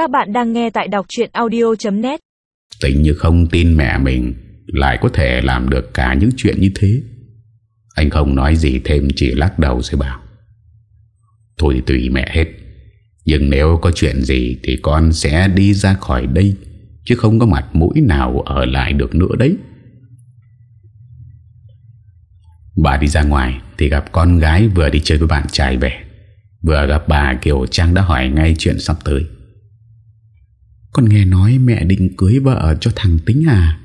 Các bạn đang nghe tại đọc chuyện audio.net Tính như không tin mẹ mình, Lại có thể làm được cả những chuyện như thế. Anh không nói gì thêm, Chỉ lắc đầu rồi bảo. Thôi thì tùy mẹ hết, Nhưng nếu có chuyện gì Thì con sẽ đi ra khỏi đây, Chứ không có mặt mũi nào Ở lại được nữa đấy. Bà đi ra ngoài Thì gặp con gái vừa đi chơi với bạn trai về. Vừa gặp bà Kiều Trang đã hỏi ngay chuyện sắp tới. Con nghe nói mẹ định cưới vợ cho thằng Tính à?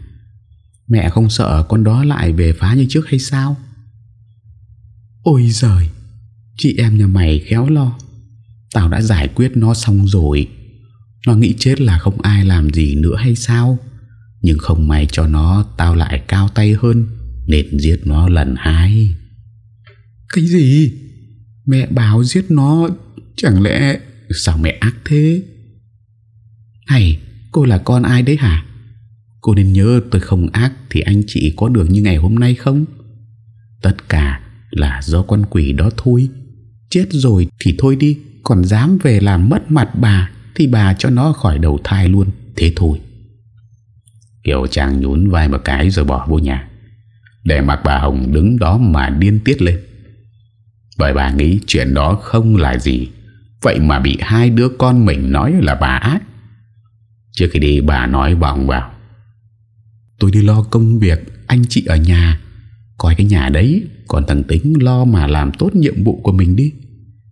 Mẹ không sợ con đó lại về phá như trước hay sao? Ôi giời, Chị em nhà mày khéo lo. Tao đã giải quyết nó xong rồi. Nó nghĩ chết là không ai làm gì nữa hay sao? Nhưng không may cho nó, Tao lại cao tay hơn, Nên giết nó lần hai. Cái gì? Mẹ báo giết nó, Chẳng lẽ Sao mẹ ác thế? Này cô là con ai đấy hả? Cô nên nhớ tôi không ác Thì anh chị có được như ngày hôm nay không? Tất cả là do con quỷ đó thôi. Chết rồi thì thôi đi, Còn dám về làm mất mặt bà Thì bà cho nó khỏi đầu thai luôn. Thế thôi. Kiều chàng nhún vai một cái rồi bỏ vô nhà. Để mặc bà Hồng đứng đó mà điên tiết lên. Bởi bà nghĩ chuyện đó không là gì. Vậy mà bị hai đứa con mình nói là bà ác. Trước khi đi, bà nói vọng vào Tôi đi lo công việc, Anh chị ở nhà. Coi cái nhà đấy, Còn thằng tính lo mà làm tốt nhiệm vụ của mình đi.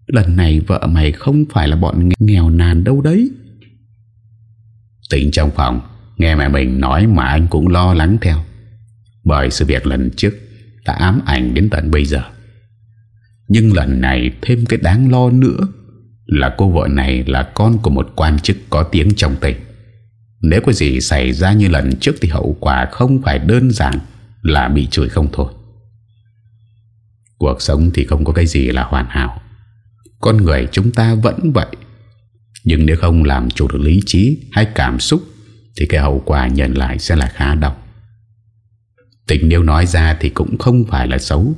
Lần này vợ mày không phải là bọn nghèo nàn đâu đấy. Tính trong phòng, Nghe mẹ mình nói mà anh cũng lo lắng theo. Bởi sự việc lần trước Đã ám ảnh đến tận bây giờ. Nhưng lần này thêm cái đáng lo nữa Là cô vợ này là con của một quan chức có tiếng trong tỉnh. Nếu có gì xảy ra như lần trước Thì hậu quả không phải đơn giản Là bị chửi không thôi. Cuộc sống thì không có cái gì là hoàn hảo. Con người chúng ta vẫn vậy. Nhưng nếu không làm chủ được lý trí hay cảm xúc Thì cái hậu quả nhận lại sẽ là khá đau. Tình nếu nói ra thì cũng không phải là xấu.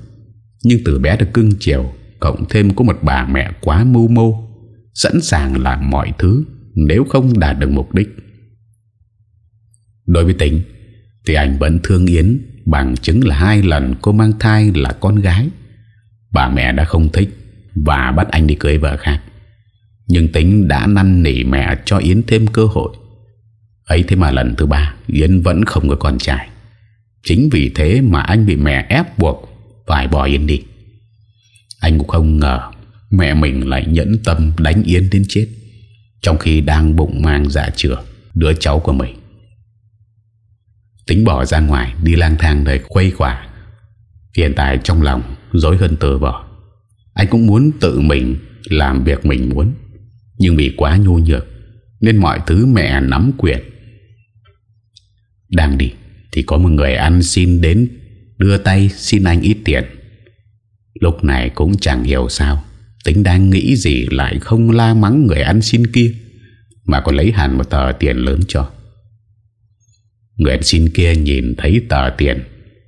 Nhưng từ bé được cưng chiều, Cộng thêm có một bà mẹ quá mưu mô, Sẵn sàng làm mọi thứ Nếu không đạt được mục đích. Đối với tính Thì anh vẫn thương Yến Bằng chứng là hai lần cô mang thai là con gái. Bà mẹ đã không thích Và bắt anh đi cưới vợ khác. Nhưng tính đã năn nỉ mẹ cho Yến thêm cơ hội. Ấy thế mà lần thứ ba, Yến vẫn không có con trai. Chính vì thế mà anh bị mẹ ép buộc Phải bỏ Yến đi. Anh cũng không ngờ Mẹ mình lại nhẫn tâm đánh Yến đến chết, Trong khi đang bụng mang dạ chữa Đứa cháu của mình. Tính bỏ ra ngoài, Đi lang thang để khuây khỏa. Hiện tại trong lòng Dối hơn tờ bỏ. Anh cũng muốn tự mình Làm việc mình muốn, Nhưng vì quá nhu nhược Nên mọi thứ mẹ nắm quyền. Đang đi Thì có một người ăn xin đến Đưa tay xin anh ít tiền. Lúc này cũng chẳng hiểu sao, Tính đang nghĩ gì Lại không la mắng người ăn xin kia, Mà còn lấy hẳn một tờ tiền lớn cho. Người ăn xin kia nhìn thấy tờ tiền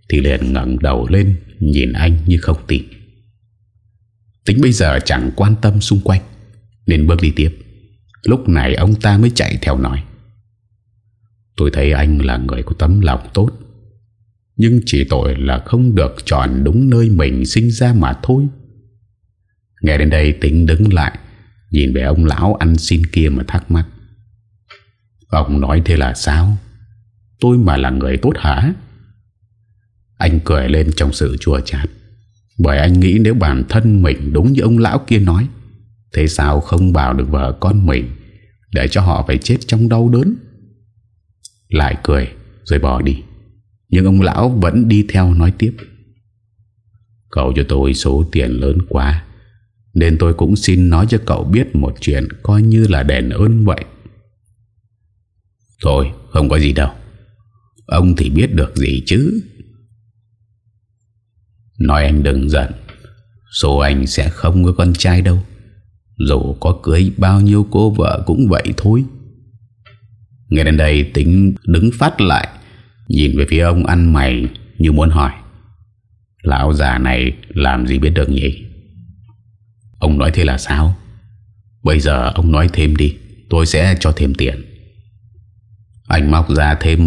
Thì liền ngẩng đầu lên, Nhìn anh như không tin. Tính bây giờ chẳng quan tâm xung quanh, Nên bước đi tiếp. Lúc này ông ta mới chạy theo nói. Tôi thấy anh là người có tấm lòng tốt, Nhưng chỉ tội là không được chọn đúng nơi mình sinh ra mà thôi. Nghe đến đây tính đứng lại, Nhìn về ông lão ăn xin kia mà thắc mắc. Ông nói thế là sao? Tôi mà là người tốt hả? Anh cười lên trong sự chua chát. Bởi anh nghĩ nếu bản thân mình đúng như ông lão kia nói, Thế sao không bảo được vợ con mình Để cho họ phải chết trong đau đớn? Lại cười, Rồi bỏ đi. Nhưng ông lão vẫn đi theo nói tiếp. Cậu cho tôi số tiền lớn quá, Nên tôi cũng xin nói cho cậu biết một chuyện Coi như là đền ơn vậy. Thôi, không có gì đâu. Ông thì biết được gì chứ? Nói anh đừng giận. Số anh sẽ không có con trai đâu. Dù có cưới bao nhiêu cô vợ cũng vậy thôi. Nghe đến đây, tính đứng phát lại, Nhìn về phía ông ăn mày Như muốn hỏi, Lão già này làm gì biết được nhỉ? Ông nói thế là sao? Bây giờ ông nói thêm đi, tôi sẽ cho thêm tiền. Anh móc ra thêm